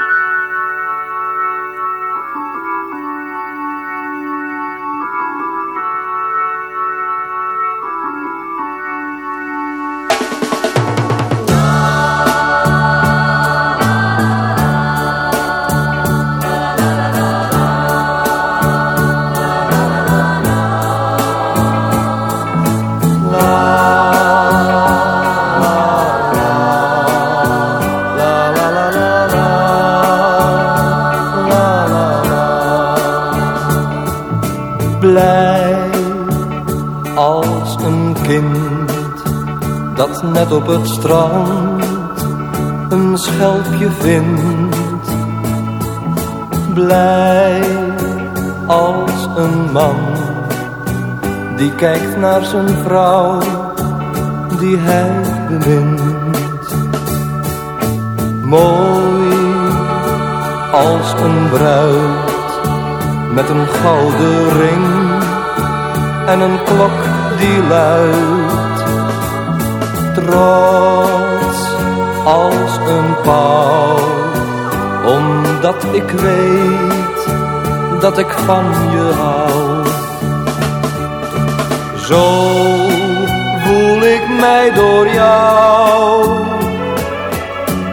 you net op het strand een schelpje vindt. Blij als een man die kijkt naar zijn vrouw die hij bemint. Mooi als een bruid met een gouden ring en een klok die luidt trots als een pauw, omdat ik weet dat ik van je hou. Zo voel ik mij door jou,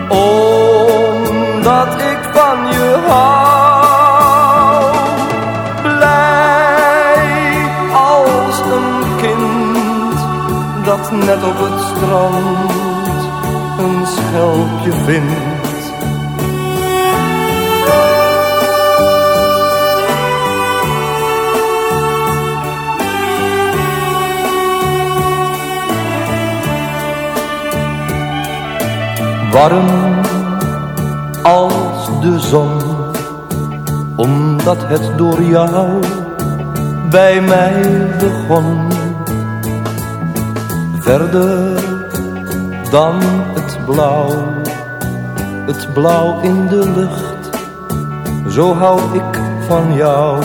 omdat ik van je hou. Dat net op het strand een schelpje vindt. Warm als de zon, omdat het door jou bij mij begon. Verder dan het blauw, het blauw in de lucht. Zo hou ik van jou.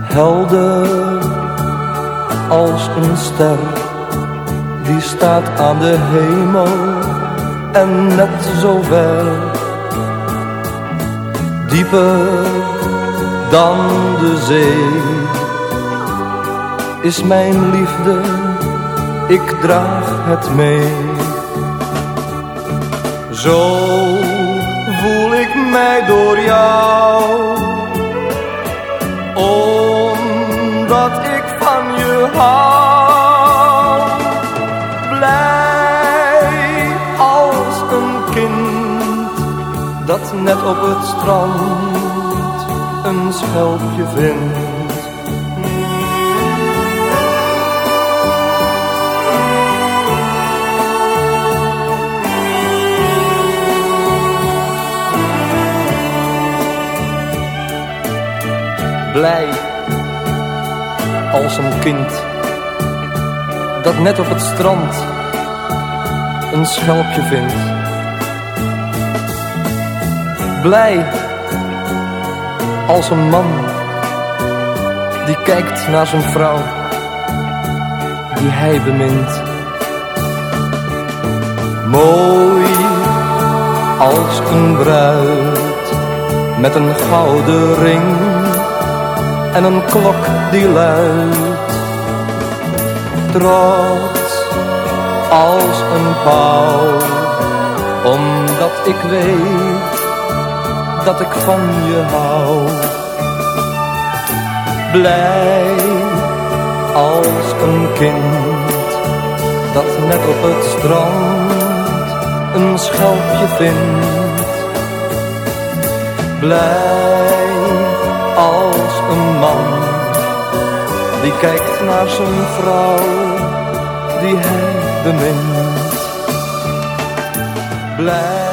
Helder als een ster, die staat aan de hemel en net zo ver. Dieper dan de zee is mijn liefde ik draag het mee. Zo voel ik mij door jou, omdat ik van je hou. Blij als een kind dat net op het strand een schelpje vindt blij als een kind dat net op het strand een schelpje vindt. Blij als een man die kijkt naar zijn vrouw die hij bemint. Mooi als een bruid met een gouden ring en een klok die luidt. Trots als een pauw, omdat ik weet dat ik van je hou. Blij als een kind dat net op het strand een schelpje vindt. Blij die kijkt naar zijn vrouw die hij bemint. Blij